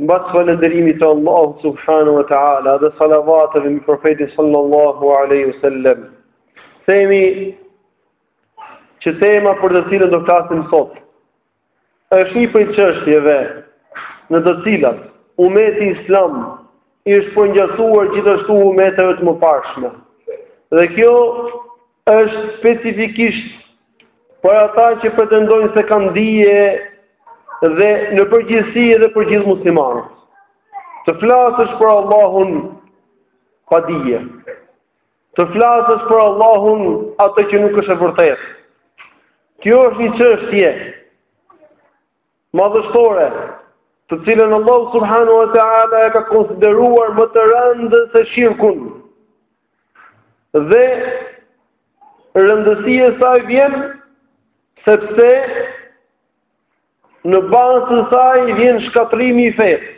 Mbas falënderimit të Allahu subhanahu wa taala dhe salavateve mbi profetin sallallahu alaihi wasallam. Themi që tema për të cilën do të flasim sot është një prej çështjeve në të cilat umeti islam i është përngjasuar gjithashtu umeteve të mëparshme. Dhe kjo është specifikisht Për ata që pretendojnë se kanë dije dhe në përgjithësi edhe për gjithë muslimanët. Të flasësh për Allahun pa dije. Të flasësh për Allahun atë që nuk është e vërtetë. Kjo është një çështje madhështore, të cilën Allahu subhanahu wa taala e ka konsideruar më të rëndë se shirkun. Dhe rëndësia e saj vjen sepse në bazë të saj vjen shkatërrimi i fesë.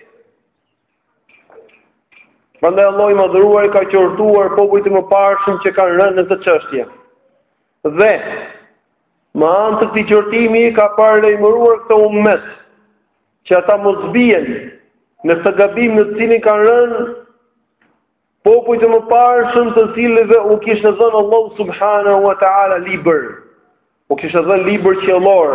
Prandaj Allahu i madhëruar ka qortuar popujt e mëparshëm që kanë rënë në këtë çështje. Dhe me anë të këtij qortimi ka paralajmëruar këtë ummet që ata mos bien në këtë gabim në të cilin kanë rënë popujt e mëparshëm të cilëve u kishte dhënë Allahu subhanahu wa taala libër. U kishte dhënë libër qiellor.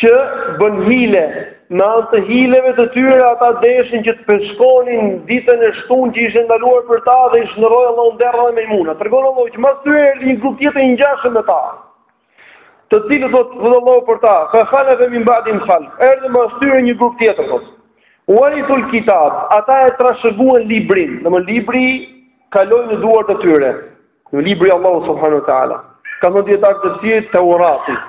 që bënë hile, me anë të hileve të tyre ata deshin që të peshkonin ditën e shtunë që ishte ndaluar për ta dhe i shndërroi Allahu derra e majmuna. Tregon Allahu që mas tyre erdhi një grup tjetër i ngjashëm me ta. Të cilët thotë Allahu për ta, fa khalafa min ba'dihim khalf. Erdhi mas tyre një grup tjetër thotë. Warithul kitab, ata e trashëguan librin, domethënë libri kaloi në duart e tyre. Në libri i Allahut subhanahu wa taala. Kanë thënë dijetarët i Teuratit.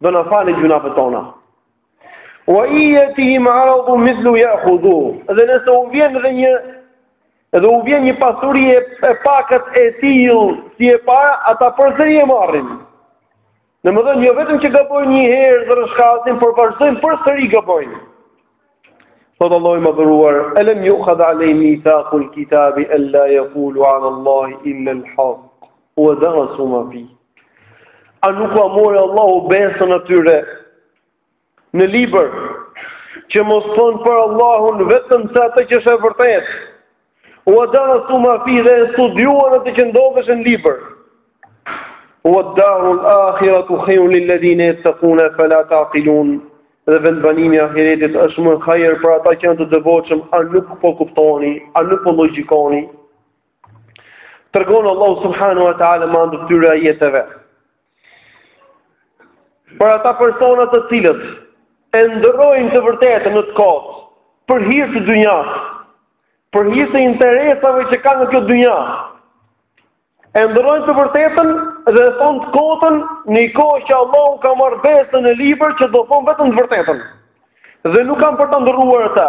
do na falë gjynahet tona. Wa in ya'tihim aradun mithluhu ya'khudhuh. Edhe nëse u vjen edhe një edhe u vjen një pasuri e, e pakët e tillë si e para, ata përsëri e marrin. Domethënë, jo vetëm që gabojnë një herë dhe rëshkasin, por vazhdojnë përsëri gabojnë. Thotë Allahu i madhëruar, alam yu'khadh alayhim mithaqul kitabi, an la yaqulu ala Allahi illal haq, wa darasu ma fi. A nuk ua mori Allahu besën atyre në libër që mos thonë për Allahun vetëm se atë që është e vërtetë. Ua darasu ma fi dhe e studiuan atë që ndodhej në libër. Ua daru al-akhiratu khayrun lilladhina yattaquna afala ta'qilun. Dhe vendbanimi i ahiretit është më hajër për ata që janë të devotshëm, a nuk po kuptoni, a nuk po logjikoni? Tregon Allahu subhanu wa ta'ala me anë të këtyre ajeteve. Për ata persona të cilët e ndërrojnë të vërtetë në të kotë, për hir të dynjas, për hir të interesave që kanë në kjo dynja, e ndërrojnë të vërtetën dhe e thonë të kotën në një kohë që Allahu ka marrë besën në libër që do thonë vetëm të vërtetën. Dhe nuk kanë për ta ndërruar atë.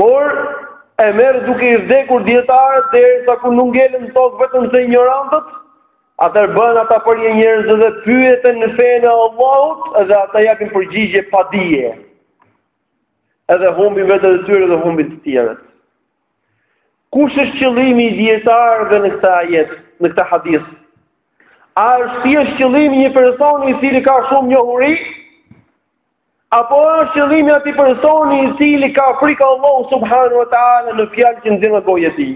Por e merr duke i vdekur dijetarët derisa kur nuk ngelen në tokë vetëm se injorantët, atëherë bëhen ata prijës, njerëz dhe pyeten në fenë e Allahut dhe ata japin përgjigje pa dije. Edhe humbin veten e tyre dhe humbin të tjerët. Kush është qëllimi i dijetarëve në këtë ajet, në këtë hadith? A është thjesht qëllimi një person i cili ka shumë njohuri, Apo është qëllimi atij personi i cili ka frikë Allahun subhanahu wa ta'ala në fjalë që nxjerr nga goja e tij?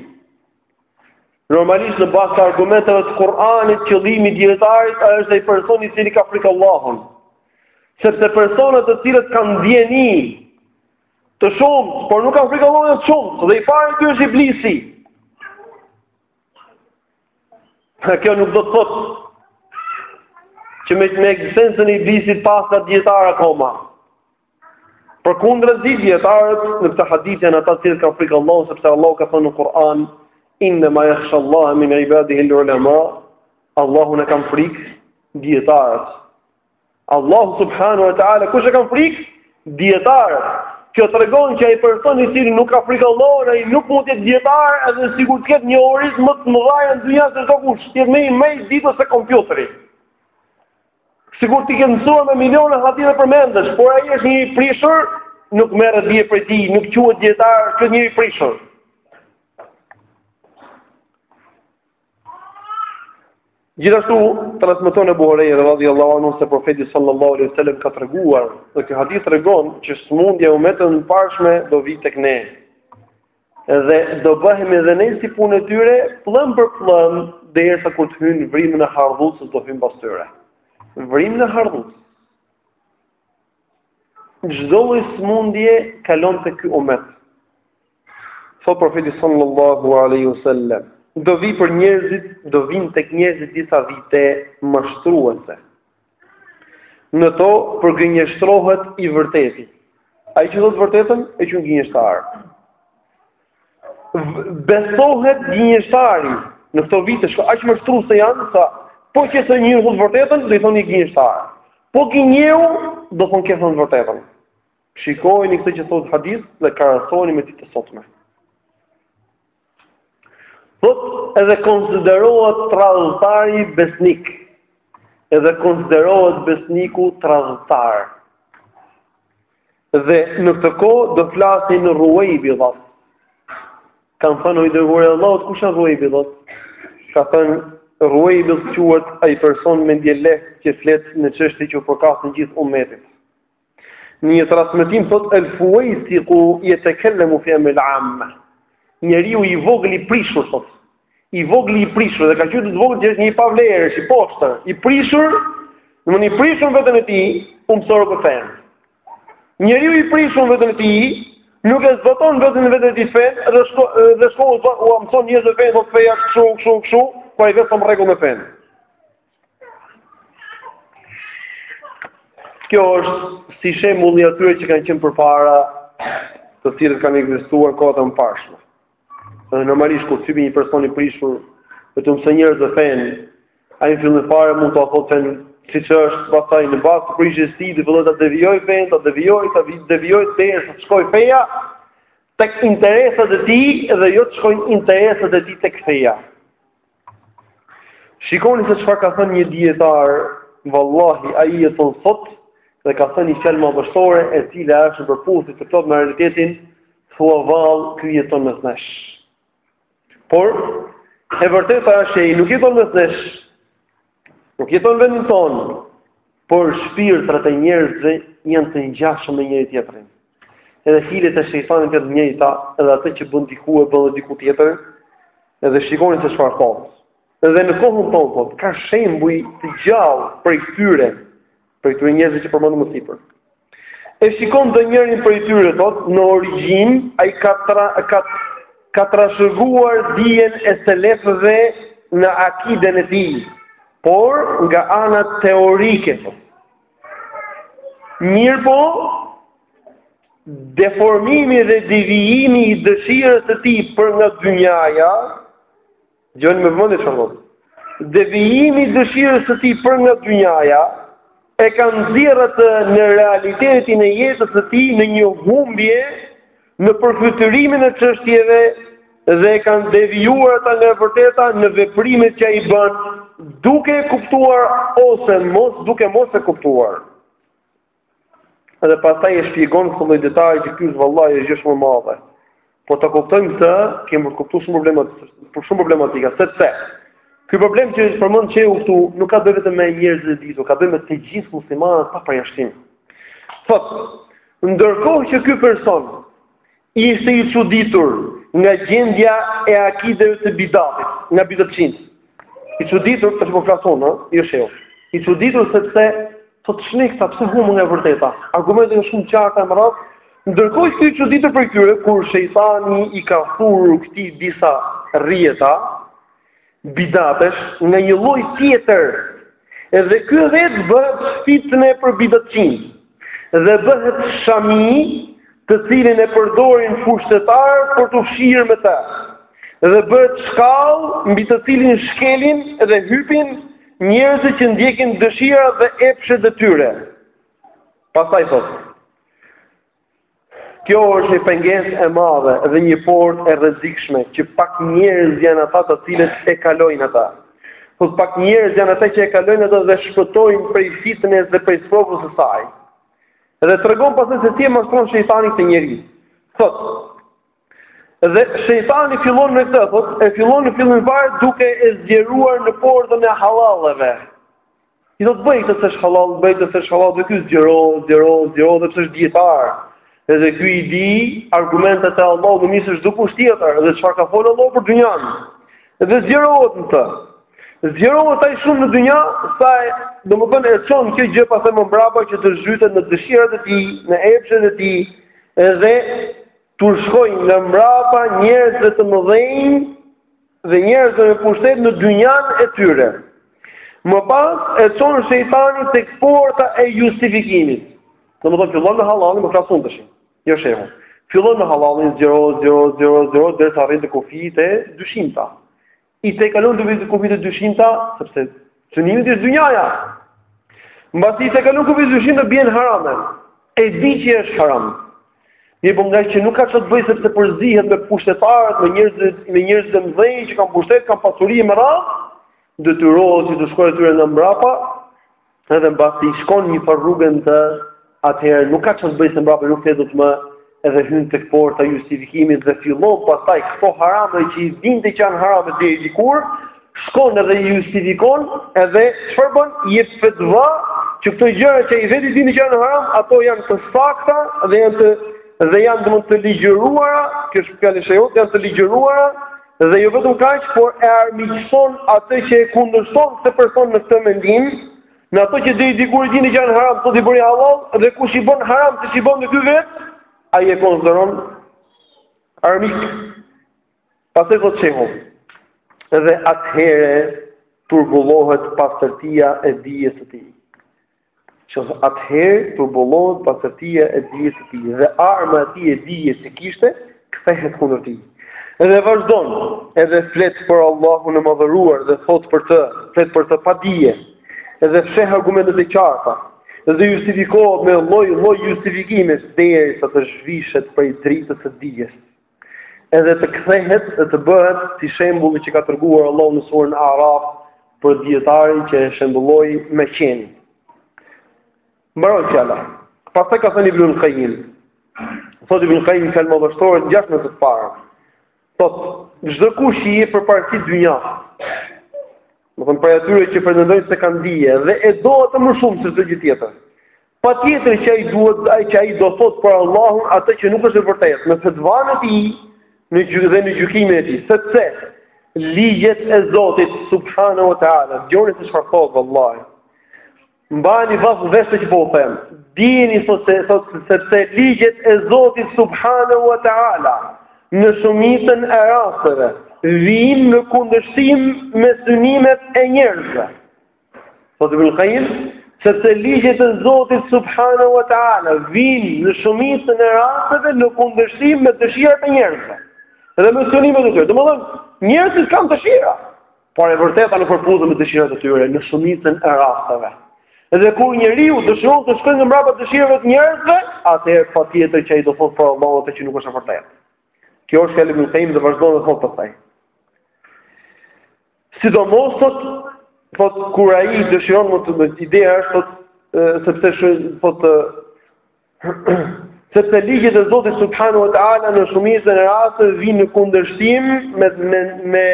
Normalisht në bazë të argumenteve të Kur'anit, qëllimi i dijetarit është ai personi i cili ka frikë Allahun. Sepse persona të cilët kanë dijeni të shumtë, por nuk kanë frikë Allahun janë të shumtë, dhe i pari ky është Iblisi. Pra kjo nuk do të thotë që me, me ekzistencën e Iblisit paska dijetarë akoma. Përkundrazi dijetarët në këtë hadith janë ata të cilët kanë frikë Allahun, sepse Allahu ka thënë në Kur'an, innema jahsha Allahe min ibadihil ulema, Allahun e kanë frikë dijetarët. Allahu subhanahu wa taala kush e ka frikë? Dijetarët. Kjo tregon që ai person i cili nuk ka frikë Allahun, ai nuk mund të jetë dijetar, edhe sikur të ketë njohuritë më të mëdha në dynja se çdokush, të jetë më i ditur se kompjuteri. Sikur t'i ketë mësuar me miliona hadithe përmendësh, por ai është një i prishur, nuk merret dije prej tij, nuk quhet dijetar, quhet një i prishur. Gjithashtu transmeton Ebu Hurejre radhiyallahu anhu se profeti sallallahu alaihi wasallam ka treguar, dhe ky hadith tregon që smundja e umeteve të mëparshme do vijë tek ne. Dhe do bëhemi edhe ne si punë e tyre, pllëm për pllëm, derisa kur të hyjnë vrimën e hardhucës do hyjmë pas tyre. Vrimën e hardhucës. Çdo lloj smundje kalon tek ky umet. Thot profeti sallallahu alaihi wasallam, do vi për njerëzit, do vinë tek njerëzit disa vite mashtruese. Në to përgënjeshtrohet i vërteti. Ai që thotë vërtetën e quajnë gënjeshtar. Besohet gënjeshtari në këto vite që aq mashtruese janë, sa po qe se njëri thotë vërtetën, do i thonë gënjeshtar. Po gënjeu, do thonë ke thënë vërtetën. Shikojeni këtë që thotë hadithi dhe krahasojeni me ditët e sotme. Thot edhe konsiderohet tradhëtari besnik. Edhe konsiderohet besniku tradhëtar. Dhe në këtë kohë do flasin Ruwaybidha. Kan thënë o i dërguar i Allahut kush janë Ruwaybidha? Ka thënë Ruwaybidha quhet ai person mendjelehtë që flet në çështje që i përkasin gjithë umetit. Në një transmetim thotë El Fuwaisiqu yatakallamu fi amr al-amma. Njeriu i vogël i prishur thotë. I vogël i prishur dhe kaq i vogël që është një i pavlerësh, i poshtër, i prishur, njeri i prishur në veten e tij, u mëson fen. Njeriu i prishur në veten e tij nuk e zbaton në veten e tij fen dhe shkon dhe shkon u mëson njerëzve fen, thotë feja kështu, kështu, kështu, po ai vetë s'është në rregull me fen. Kjo është si shembulli i atyre që kanë qenë përpara, të cilët kanë ekzistuar kohët e mëparshme. Dhe normalisht kur hypi një person i prishur, me u mësu njerëzve fenë, ai në fillim fare mund ta thotë fenë siç është, pastaj në bazë të prishjes së tij, fillon ta devijojë fenë, ta devijojë, ta devijojë derisa të shkojë feja tek interesat e tij dhe jo të shkojnë interesat e tij tek feja. Shikoni se çfarë ka thënë një dijetar, vallahi ai jeton sot dhe ka thënë një fjalë madhështore e cila është në përputhje të plot me realitetin, thua vallë ky jeton në mes nesh. Por e vërteta është se ai nuk jeton në mes nesh. Nuk jeton në vendin tonë, por shpirtrat e njerëzve janë të ngjashëm me njëri tjetrin. Edhe hilet e shejtanit janë të njëjta, edhe atë që bën diku e bën diku tjetër. Edhe shikoni se çfarë thotë. Edhe në kohën tonë thotë, ka shembuj të gjallë prej tyre prej këtyre njerëzve që përmendëm më sipër. E shikon ndonjërin prej tyre, thot, në origjinë, ai ka, tra, ka, ka trashëguar dijen e selefëve në akiden e tij, por nga ana teorike, thot. Mirëpo, deformimi dhe devijimi i dëshirës së tij për nga dynjaja, Dëgjoni me vëmendje çfarë thotë. Devijimi i dëshirës së tij për nga dynjaja e kanë nxjerrë atë në realitetin e jetës së tij në një humbje në përfytyrimin e çështjeve dhe e kanë devijuar atë nga e vërteta në veprimet që ai bën duke e kuptuar ose mos duke mos e kuptuar. Edhe pastaj e shpjegon këtë lloj detaji që ky është vallahi është gjë shumë e madhe. Po ta kuptojmë këtë, kemi për të kuptuar shumë probleme, për shumë problematika, sepse Ky problem që përmend shehu këtu nuk ka të bëjë vetëm me njerëz të ditur, ka të bëjë me të gjithë muslimanët pa përjashtim. Thotë, ndërkohë që ky person Ishte i çuditur nga gjendja e akideve të bidatit, nga bidatçinjtë. I çuditur, ë, po flas unë, jo shehu. I çuditur sepse po të shihte pse humbën nga e vërteta. Argumentet janë shumë të qarta e me radhë. Ndërkohë ishte i çuditur prej këtyre kur shejtani i ka thurur këtij disa rrjeta, Bidatesh nga një lloj tjetër. Edhe ky vetë bëhet fitne për bidatçin dhe bëhet shami, të cilin e përdorin pushtetarët për të u fshirë me të. Dhe bëhet shkallë mbi të cilin shkelin dhe hypin njerëzit që ndjekin dëshirat dhe epshet e tyre. Pastaj thotë: Kjo është një pengesë e madhe dhe një portë e rrezikshme që pak njerëz janë ata të cilët e kalojnë atë. Thotë pak njerëz janë ata që e kalojnë atë dhe shpëtojnë prej fitnes dhe prej sprovës së saj. Dhe tregon pastaj se si e mashtron shejtani këtë njeri. Thotë, Dhe shejtani fillon me këtë, thotë, e fillon në fillim fare duke e zgjeruar në portën e hallalleve. I thotë bëj këtë se është hallall, bëj këtë se është hallall, dhe ky zgjeron, zgjeron, zgjeron edhe pse është dijetar. Edhe ky i di argumentet e Allahut, më mirë se çdo kush tjetër, edhe çfarë ka folë Allahu për dynjan. Dhe zgjerohet në të. Zgjerohet ai shumë në dynja, sa e, domethënë e çon kjo gjë pastaj më mbrapa që të zhytet në dëshirat e tij, në epshet e tij, edhe T'u shkojë nga mbrapa njerëzve të mëdhenj dhe njerëzve me pushtet në dynjan e tyre. Më pas e çon shejtani tek porta e justifikimit. Domethënë fillon me hallallin, po flas unë tashmë, jo shehu. Fillon me hallallin, zgjero, zgjero, zgjero, zgjero, derisa arrin te kufijtë e dyshimta. I tejkalon kufijtë e dyshimta, sepse synimi është dynjaja. Mbasi i tejkalon kufijtë e dyshimta bie në harame. E di që është haram. Mirë, po ngaqë nuk ka çfarë të bëjë sepse përzihet me pushtetarët, me njerëzit, me njerëz të mëdhenj që kanë pushtet, kanë pasuri me radhë, detyrohet që t'u shkojë atyre nga mbrapa, Edhe mbasi i shkon një farë rruge në të, atëherë nuk ka çfarë të bëjë se mbrapa nuk kthehet më, edhe hyn tek porta e justifikimit dhe fillon pastaj këto harame që i dinte që janë harame deri dikur, shkon edhe i justifikon edhe çfarë bën i jep fetva që këto gjëra që ai vetë i dinte që janë haram, ato janë të sakta dhe janë të dhe janë domethënë të ligjëruara, kjo s'është fjalë e shehut, janë të ligjëruara dhe jo vetëm kaq, por e armiqëson atë që e kundërshton këtë person në këtë mendim, në ato që deri dikur i dinte që janë haram, sot i bëri halal dhe kush i bën haram siç i bënte ky vet, ai e konsideron armik. Pastaj thotë shehu. Dhe atëherë turbullohet pastërtia e dijes së tij. që atëherë turbullohet pastërtia e dijes së tij dhe arma e tij e dijes që kishte kthehet kundër tij. Edhe vazhdon, edhe flet për Allahun e madhëruar dhe thot për të, flet për të pa dije, edhe fsheh argumentet e qarta, dhe justifikohet me lloj lloj justifikime derisa të zhvishet prej dritës së dijes. Edhe të kthehet dhe të bëhet si shembulli që ka treguar Allahu në surën Araf për dietarin që e shembulloi me qenin. Mbaron fjala. Pastaj ka thënë Ibn Qayyim. Thotë Ibn Qayyim se më vështore gjashtë në të parë. Thotë çdo kush që i jep përparësi dynjasë. Domethënë prej atyre që pretendojnë se kanë dije dhe e do atë më shumë se çdo gjë tjetër. Patjetër që ai duhet, ai që ai do thot për Allahun atë që nuk është e vërtetë, në fetvan e tij, në gjyk dhe në gjykimin e tij, sepse ligjet e Zotit subhanahu wa taala, dëgjoni se çfarë thot vallahi. Mbajeni vath në vesh që po u them. Dijeni, thot se, thot sepse ligjet e Zotit subhanahu wa taala në shumicën e rasteve vijnë në kundërshtim me synimet e njerëzve. Thotë Ibn Qayyim, sepse ligjet e Zotit Subhanahu wa Ta'ala vijnë në shumicën e rasteve në kundërshtim me dëshirat e njerëzve. Dhe me synimet e tyre. Domethënë, njerëzit kanë dëshira. Por e vërteta nuk përputhet me dëshirat e tyre, në shumicën e rasteve. Dhe kur njeriu dëshiron të shkojë mbrapa dëshirave të njerëzve, atëherë patjetër që ai do thotë për Allahun atë që nuk është e vërtetë. Kjo është fjalë e Ibn Qayyim dhe vazhdon e thotë pastaj. Sidomos thot, thot kur ai dëshiron më të bëjë ideja është thot sepse, thot sepse ligjet e Zotit subhanahu wa taala në shumicën e rasteve vijnë në kundërshtim me me, me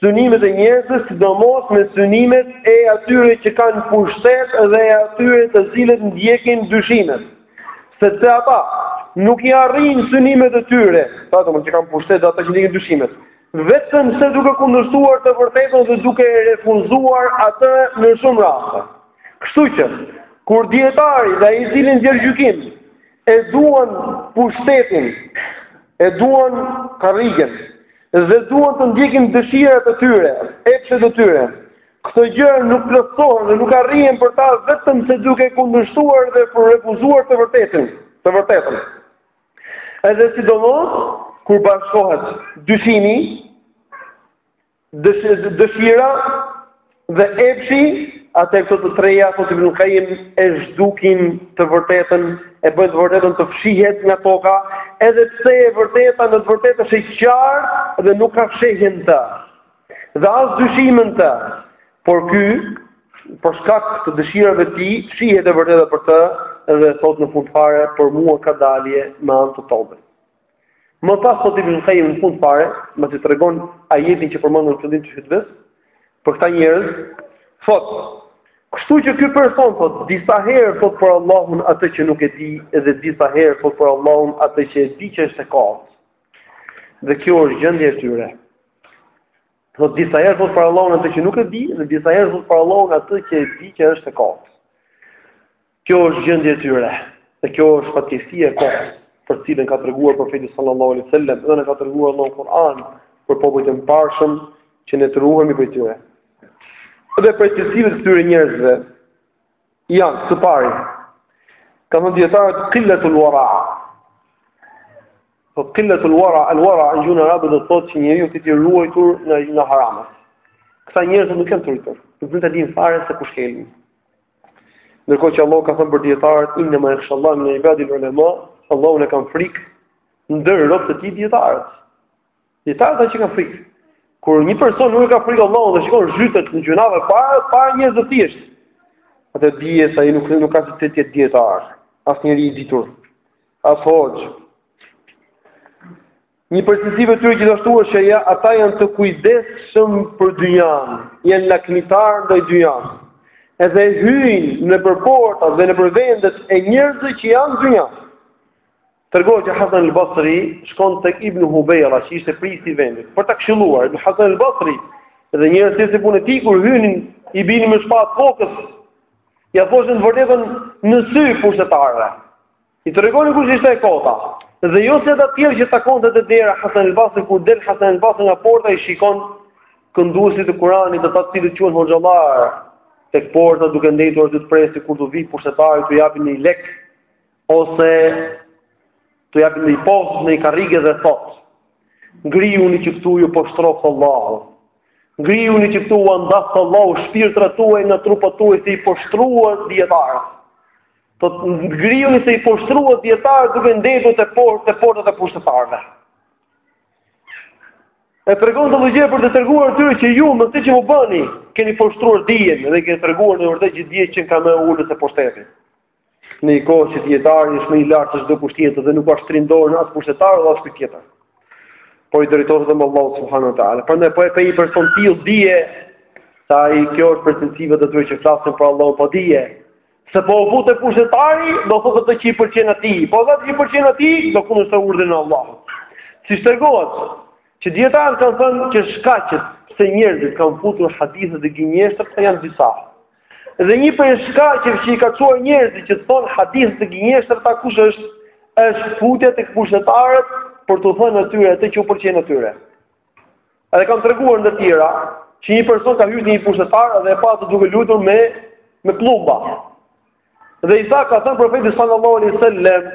synimet e njerëzve, sidomos me synimet e atyre që kanë pushtet dhe e atyre të cilët ndjekin dyshimet. Sepse ata nuk i arrijnë synimet e tyre, ata që kanë pushtet dhe ata që ndjekin dyshimet. Vetëm se duke kundërshtuar të vërtetën dhe duke e refuzuar atë në shumë raste. Kështu që, kur dietari dhe ai i cili nxjerr gjykim e duan pushtetin, e duan karrigen dhe duan të ndjekin dëshirat e tyre, epshet e tyre, këto gjëra nuk plotësohen dhe nuk arrihen për ta vetëm se duke kundërshtuar dhe refuzuar të vërtetën, të vërtetën. Edhe sidomos kur bashkohet dyshimi, dëshira dhe epshi, atë këto të treja thot Ibn Kajim e zhdukin të vërtetën, e bëjnë të vërtetën të fshihet nga toka, edhe pse e vërteta në të vërtetë është e qartë dhe nuk ka fshehje në të. Dhe as dyshim në të, por ky për shkak të dëshirave të tij, fshihet e vërteta për të dhe thot në fund fare për mua ka dalje me anë të tobës. Më pas thot Ibn Kajim në fund fare, pasi tregon ajetin që përmendëm në fillim të hutbes, për këta njerëz, thot, kështu që ky person thot disa herë thot për Allahun atë që nuk e di dhe disa herë thot për Allahun atë që e di që është e kot. Dhe kjo është gjendja e tyre. Thot disa herë thotë për Allahun atë që nuk e di, dhe disa herë thotë për Allahun atë që e di që është e kot. Kjo është gjendja e tyre. Dhe kjo është fatkeqësia e kohës, për cilën ka treguar profeti sallallahu alaihi wasallam, dhe na ka treguar Allahu në Kur'an për popujt e mëparshëm që ne të ruhemi prej tyre. Dhe prej cilësive të këtyre njerëzve janë së pari kanë thënë dijetarët qillatul wara po qillatul wara al wara në gjuhën arabe do të thotë që njeriu të jetë i ruajtur nga nga haramet këta njerëz nuk janë të ruajtur nuk duan të dinë fare se ku shkelin ndërkohë që Allah ka thënë për dijetarët inna ma yakhshallahu min ibadil ulama Allahun e kanë frikë ndër robtë e tij dijetarët Dijetarët ata që kanë frikë. Kur një person nuk e ka frikë Allahun dhe shikon zhytet në gjunave para para njerëzve të thjesht, atë dije se ai nuk nuk ka të jetë dijetar, as njeri i ditur, as hoxh. Një prej cilësive të tyre gjithashtu është që ja, ata janë të kujdesshëm për dynjan, janë lakmitar ndaj dynjan. Edhe hyjnë nëpër portat dhe nëpër vendet e njerëzve që janë dynjan. Tregohet që Hasan al-Basri shkon tek Ibn Hubejra, që ishte prijësi i vendit, për ta këshilluar, Hasan al-Basri, dhe njerëzit si puna e tij, kur hynin, i binin me shpatë kokës, ia thoshin të vërtetën në sy pushtetarëve. I tregonin kush ishte e kota, dhe jo si këta të tjerë që takonte te dera Hasan al-Basri, kur del Hasan al-Basri nga porta, i shikon kënduesit e Kuranit dhe ata të cilët quhen hoxhallarë, tek porta duke ndejtur aty të presin kur t'u vi pushtetari, t'u japin një lek, Ose t'u japin një post ndonjë karrige dhe thot, ngrihuni që këtu ju poshtroftë Allahu, ngrihuni që këtu ua ndaftë Allahu shpirtrat tuaj nga trupat tuaj se i poshtruat dijetarët. Thot ngrihuni se i poshtruat dijetarët duke ndejtur te portat te portat e pushtetarëve. E tregon këto llogje për t'u treguar atyre që ju me atë që po bëni, keni poshtruar dijen dhe keni treguar në vërtet gjithë dijen që ka më ulët se pushteti. Në një kohë që dietari është më i lartë se çdokush tjetër dhe nuk ia shtrin dorën as pushtetarit dhe as kujt tjetër. Por i drejtohet vetëm Allahut subhanuhu teala. Prandaj po e pe një person tillë dije se ai kjo është pretendimet e tyre që flasin për Allahun, po dije se po u fut te pushtetari, do thotë ato që i pëlqen atij. Po ato që i pëlqen atij, do kundërshtojë urdhrin e Allahut. Si tregohet që dietarët kanë thënë që shkaqet se njerëzit kanë futur hadithe të gënjeshtëra janë disa. Dhe një prej shkaqeve që i ka çuar njerëzit që të thonë hadithe të gënjeshtërta kush është, është futja tek pushtetarët për t'u thënë atyre atë që u pëlqen atyre. A dhe kanë treguar ndër të tjera që një person ka hyrë te një pushtetar dhe e pa atë duke luajtur me me pëllumba. Dhe i tha ka thënë profeti sallallahu alaihi wasallam,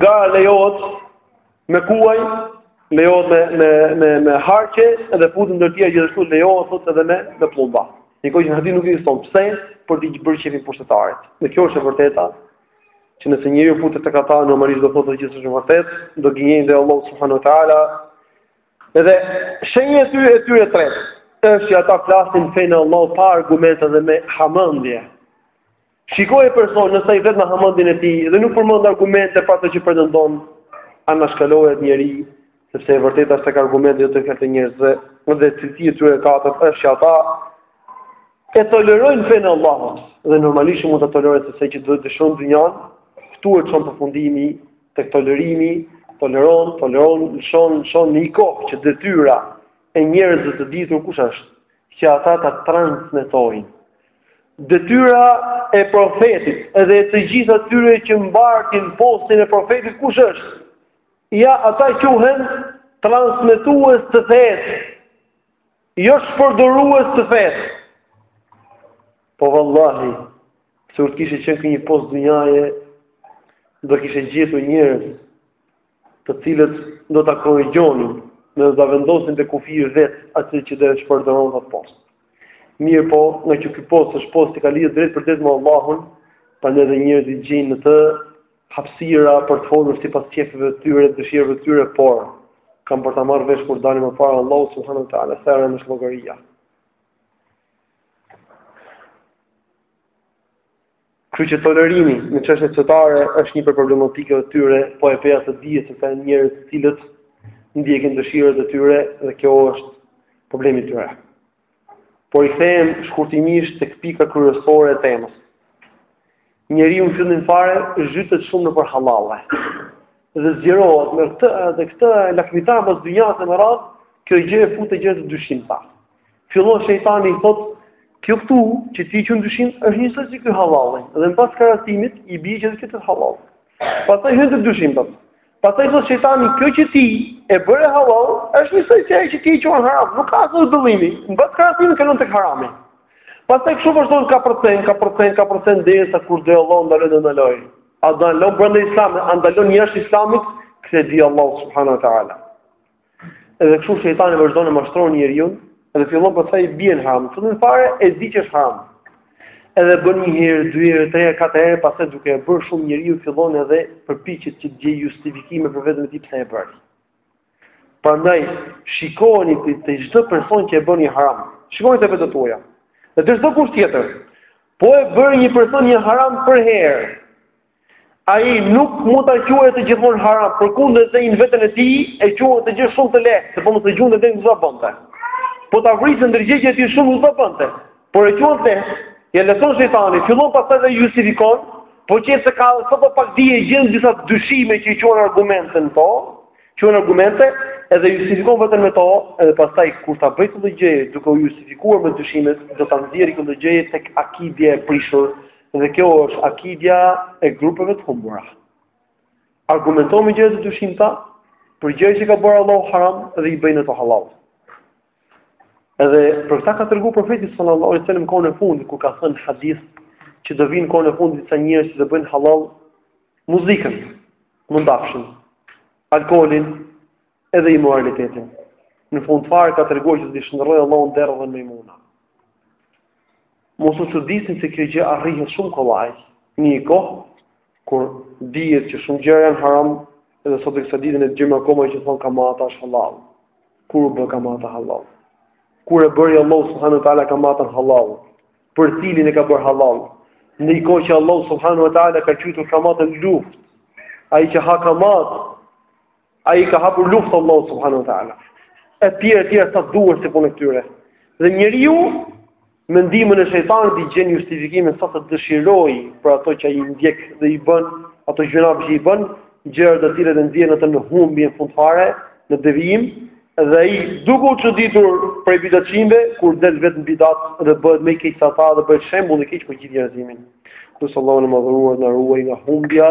gara lejohet me kuaj, lejohet me me me me harqe dhe futi ndër të tjera gjithashtu lejohet thotë edhe me me pëllumba. Në kohë që në hadith nuk ekziston, pse, për t'i bërë qejfin pushtetarit. E kjo është e vërteta që nëse njeriu futet tek ata normalisht do thotë një të pavërtetë, do gënjejë ndaj Allahu subhanahu wa taala Edhe shenja e tyre e tyre e tretë, është që ata flasin për fenë e Allahut pa argumente dhe me hamendje. Shikoje personin nëse ai vetëm hamendjen e tij dhe nuk përmend argumente për atë që pretendon, anashkaloje atë njeri, sepse e vërteta është tek argumenti, jo te fjalët e njerëzve, edhe cilësia e tyre e katërt është që ata e tolerojnë fenë e Allahut dhe normalisht mund ta tolerojnë sepse që do e dëshiron dynjanë, këtu e çon përfundimi tek tolerimi, toleron, toleron, lëshon, lëshon në një kohë që detyra e njerëzve të ditur kush është, që ata ta transmetojnë. Detyra e profetit edhe e të gjithë atyre që mbartin postin e profetit kush është? Ja ata quhen transmetues të fesë Jo shpërdorues të fesë. Po vallahi, sikur të kishte qenë ky një post dynjaje, do kishe gjetur njerëz të cilët do ta korrigjonin, edhe do ta vendosin te kufiri i vet atë që do ta shpërdoronte atë post. Mirëpo, ngaqë ky post është post që ka lidhje drejtpërdrejt me Allahun, prandaj edhe njerëzit gjejnë në të hapësira për të folur sipas qejfeve të tyre dhe dëshirave të tyre, por kanë për ta marrë vesh kur të dalin para Allahut subhanahu wa taala sa e rëndë është llogaria. Kështu që tolerimi në çështjet fetare është një problematikë e tyre, po e pe atë dije se janë njerëz të cilët ndjekin dëshirat e tyre dhe ky është problemi i tyre. Por i them shkurtimisht tek pika kryesore e temës. Njeriu në fillim fare zhytet shumë nëpër hallalle. Dhe zgjerohet me këtë dhe këtë lakminë pas dynjasë me radhë, kjo gjë e fut te gjërat e dyshimta. Fillon shejtani i thotë, kjo këtu që ti quan dyshim është njësoj si ky hallalli dhe në bazë krahasimit i bie që është hallall. Pastaj hyn te dyshimtat. Pastaj thotë shejtani, kjo që ti e bëre halal, është njësoj si ajo që ti e quan haram, nuk ka asnjë dallim. Në bazë krahasimit kalon tek harami. Pastaj kështu vazhdon kapërcen, kapërcen, kapërcen derisa kur do Allahu ta ndalojë do ndalojë. A ndalon brenda Islamit, a ndalon jashtë Islamit, këtë e di Allahu subhanahu wa taala. Edhe kështu shejtani vazhdon e mashtron njeriun, edhe fillon pastaj bie në haram. Fillim fare e di që është haram. Edhe bën një herë, dy herë, tre herë, katër herë, pastaj duke e bërë shumë njeriu fillon edhe përpiqet që të gjejë justifikime për veten e tij pse e bën. Prandaj shikoni te çdo person që e bën një haram. Shikoni te vetet tuaja. Dhe te çdokush tjetër. Po e bën një person një haram përherë. Ai nuk mund ta quajë atë gjithmonë haram, përkundrazi në veten e tij e quan atë gjë shumë të lehtë, sepse po mos e quante të lehtë s'do e bënte. Po ta vrisë ndërgjegjja e tij shumë s'do e bënte. Por e quan atë. Ja lehtëson shejtani, fillon pastaj dhe justifikon, Po që se ka sa po pak dije gjen disa dyshime që i quan argumente në to, quan argumente edhe justifikon veten me to, edhe pastaj kur ta bëjë këtë gjë duke u justifikuar me dyshimet, do ta nxjerrë kjo gjë tek akidja e prishur Dhe kjo është akidja e grupeve të humbura. Argumentojnë me gjëra të dyshimta për gjëra që ka bërë Allahu haram dhe i bëjnë ato halal. Edhe për këtë ka treguar profeti sallallahu alajhi wasallam kohën e fundit kur ka thënë në hadith që do vijnë kohën e fundit disa njerëz që do bëjnë halal muzikën, mëndafshin, alkoolin, edhe imoralitetin. Në fund fare ka treguar që do t'i shndërrojë Allahu në derra dhe majmuna. Mos u çuditni se kjo gjë arrihet shumë kollaj. Në një kohë kur dihet që shumë gjëra janë haram, edhe sot e kësaj dite e dëgjojmë akoma që thonë kamata është halal. Kur u bë kamata halal? Kur e bëri Allahu subhanahu wa taala kamatën halal? Për cilin e ka bërë halal? Në një kohë që Allahu subhanahu wa taala ka quajtur kamatën në luftë, ai që ha kamatë Ai ka hapur luftë Allahut subhanahu wa taala. Etj etj sa të duash për punë këtyre. Dhe njeriu me ndihmën e shejtanit i gjen justifikime sa të dëshirojë për ato që ai ndjek dhe i bën, ato gjëra që i bën, gjëra të cilat e nxjerrin atë në humbje në fund fare, në devijim, dhe ai duke u çuditur prej bidatçinjve, kur del vetë në bidat dhe bëhet më i keq se ata dhe bëhet shembull i keq për gjithë njerëzimin. Lus Allahun e madhëruar të na ruajë nga humbja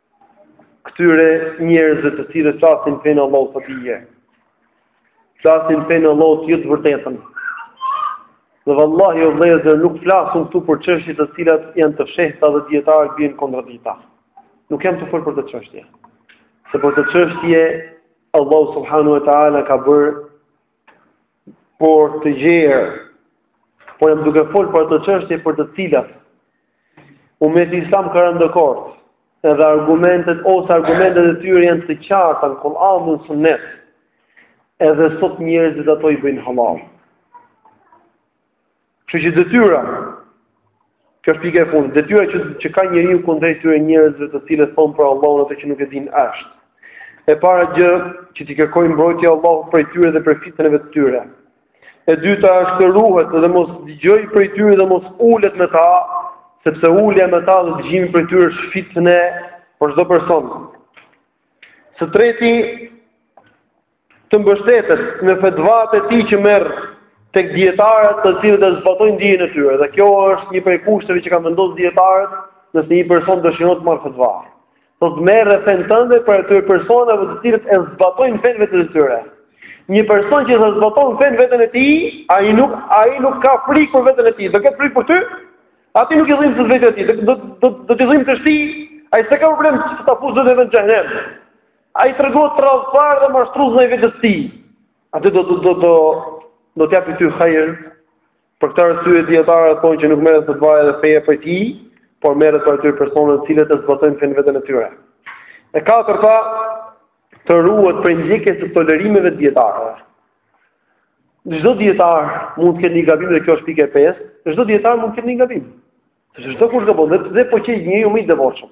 këtyre njerëzve të cilët flasin për Allahun pa dije. Flasin për Allahun jo të vërtetën. Dhe vallahi o vëllezër nuk flas unë këtu për çështje të cilat janë të fshehta dhe dijetarët bien në kontradikta. Nuk jam tu fol për këto çështje. Se për këto çështje Allahu subhanahu wa taala ka bër portë të gjerë, por jam duke fol për ato çështje për të cilat, umeti islam ka rënë dakord, edhe argumentet, ose argumentet e tyre janë të qarta në Kuran dhe Sunet, edhe sot njerëzit ato i bëjnë hallall. Kështu që detyra Kjo është pika e fundit. Detyra që që ka njeriu kundrejt këtyre njerëzve të cilët thon për Allahun atë që nuk e din është. E para gjë që t'i kërkojë mbrojtje Allahut prej tyre dhe prej fitnave të tyre. E dyta është të ruhet dhe mos dëgjojë prej tyre dhe mos ulet me ta, sepse ulja me ta dhe dëgjimi prej tyre është fitne për çdo person. Së treti të mbështetet në fetvat e tij që merr tek dijetarët të cilët e zbatojnë dijen e tyre. Dhe kjo është një prej kushteve që kanë vendosur dijetarët nëse një person dëshiron të marrë fetva. Do ta marrësh fenë tënde prej atyre personave të cilët e zbatojnë fenë në veten e tyre. Një person që s'e zbaton fenë në veten e tij, ai nuk ai nuk ka frikë për veten e tij. Do të ketë frikë për ty? Atij nuk i dhimbset vetja e tij, do do do t'i dhimbsesh ti, ai s'ka problem që ta fusë veten në xhehenem. Ai tregohet tradhtar dhe mashtrues i vetes së tij. Ai do do do do do të japë ty hajër. Për këtë arsye dijetarët thonë që nuk merret fetva edhe feja prej tij, por merret prej atyre personave të cilët e zbatojnë fenë në veten e tyre. E katërta, të ruhet prej ndjekjes së tolerimeve të dijetarëve. Çdo dijetar mund të ketë një gabim dhe kjo është pika e pestë, çdo dijetar mund të ketë një gabim. Sepse çdokush gabon dhe edhe po qe njeriu më i devotshëm.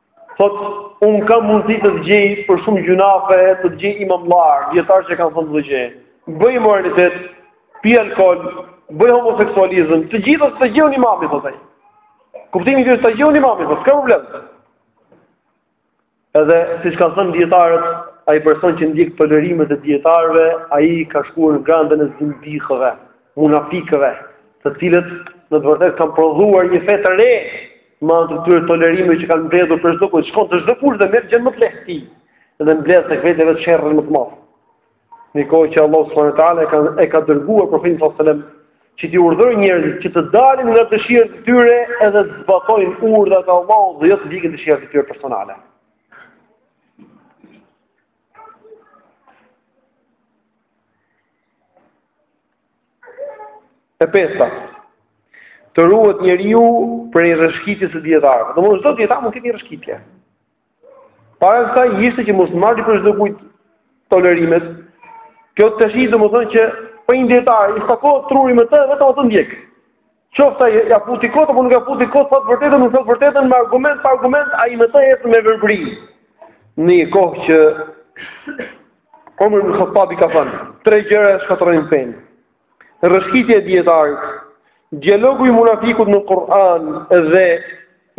Thot, unë kam mundësi të të gjej për shumë gjynahe, të të gjej imamllarë, dijetarë që kanë thënë të gjej. Bëj imoralitet, pi alkohol, bëj homoseksualizm, të gjitha të gjej unë imamin, thot e. Kuptimi të të gjej unë imamin, thot, s'ka problem. Edhe, siç kanë thënë dijetarët, ai person që ndjek tolerimet e dijetarëve, ai ka shkuar në gradën e zindikëve, munafikëve, të cilët në të vërtetë kanë prodhuar një fe të re, Me anë të këtyre tolerimeve që kanë mbledhur prej çdokujt, shkon te çdokush dhe merr gjënë më të lehtë të tij. Dhe mbledh tek vetvetja sherrin më të madh. Ndërkohë që Allah subhanahu wa taala e ka e ka dërguar profetin sallallahu alajhi wasallam që t'i urdhërojë njerëzit që të dalin nga dëshirat e tyre edhe të zbatojnë urdhrat e Allahut dhe jo të ndjekin dëshirat e tyre personale. E pesta, të ruhet njeriu prej rrëshqitjes së dijetarëve. Domthonë çdo dijetar mund të ketë një rrëshqitje. Para saj ishte që mos marrë prej çdokujt tolerimet. Kjo tashi domethënë që po një dijetar iu takua truri me të vetëm atë ndjek. Qoftë ia futi kot apo nuk ia futi kot, thotë të vërtetën, nuk thotë të vërtetën me argument pa argument, ai me të ecën me verbëri. Në një kohë që Omer ibn Khattabi ka thënë, tre gjëra shkatërrojnë fenë. Rrëshqitja e dijetarit, dialogu i munafikut në Kur'an dhe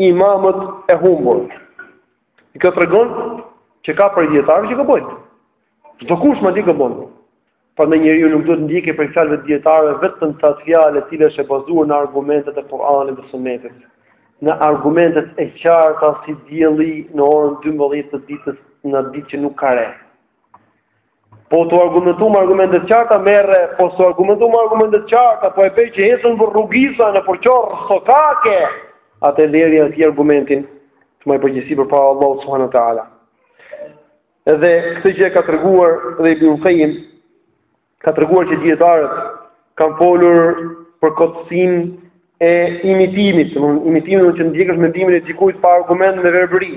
imamët e humbur. Kjo tregon që ka prej dijetarëve që gabojnë. Çdokush mund të gabojë. Prandaj njeriu nuk duhet të ndjekë prej fjalëve të dijetarëve vetëm se atë fjalë e cila është e bazuar në argumentet e Kur'anit dhe Sunetit. Në argumentet e qarta si dielli në orën 12 të ditës në ditë që nuk ka re. Po t'u argumentua me argumente të qarta, merre, po s'u argumentua me argumente të qarta, po e pe që ecën nëpër rrugica nëpër qorrsokake, atëherë lërja atij argumentin të mbajë përgjegjësi përpara Allahut subhanahu wa ta'ala. Edhe këtë gjë ka treguar dhe Ibn Qayyim ka treguar që dijetarët kanë folur për kotësin e imitimit, domethënë imitimit që të ndjekësh mendimin e dikujt pa argument me verbëri.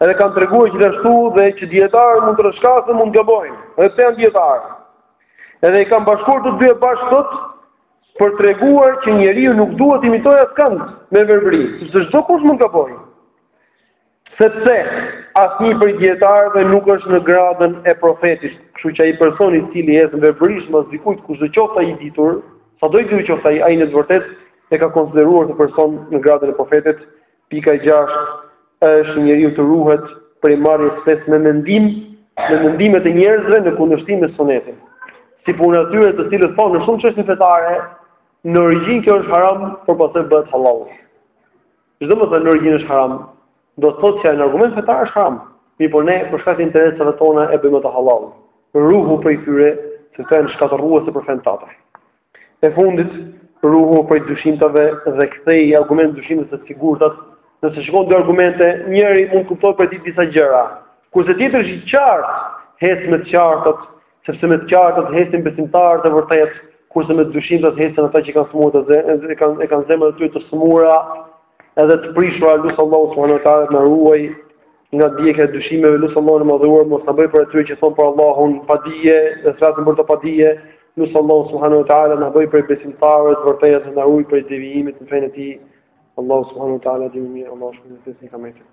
Edhe kanë treguar gjithashtu dhe që dijetarët mund të rrëshqasin, mund të gabojnë, edhe pse janë dijetarë. Edhe i kanë bashkuar të dyja bashkë thotë për të treguar që njeriu nuk duhet të imitojë askënd me verbëri, sepse çdokush mund të gabojë. Sepse asnjë prej dijetarëve nuk është në gradën e profetit, kështu që ai person i cili ecën verbërisht mbas dikujt kushdo qoftë ai i ditur, sado i ditur qoftë ai, ai në të vërtetë e ka konsideruar këtë person në gradën e profetit. Pika e gjashtë është njeriu të ruhet prej marrjes së fesë me mendim, me mendimet e njerëzve në kundërshtim me sunetin. Si puna e atyre të cilët thonë në shumë çështje fetare, në origjinë kjo është haram, por pastaj bëhet halal. Ç'domethënë në origjinë është haram, do të thotë që në argument fetar është haram. Mirëpo ne për shkak të interesave tona e bëjmë atë halal. Ruhu prej tyre se janë shkatërruese për fenë tënde. E fundit, ruhu prej dyshimtave dhe ktheji argument dyshimet te të sigurtat, nëse shikon dy argumente, njëri mund të kuptohet prej tij disa gjëra. Kurse tjetri është i qartë, hec me të qartët, sepse me të qartët hecin besimtarët e vërtetë, kurse me dyshimtat hecin ata që kanë sëmundje e kanë e kanë zemrat e tyre të sëmura edhe të prishura lus Allahun subhanahu wa taala të na ruajë nga ndjekja e dyshimeve lus Allahun e madhëruar mos na bëjë prej atyre që thon për Allahun pa dije dhe flasin për të pa dije lus Allahun subhanahu wa taala të na bëjë prej besimtarëve të vërtetë të na ruajë prej devijimit në fenë e tij Allahu subhanahu wa taala e di më mirë Allahu subhanahu wa taala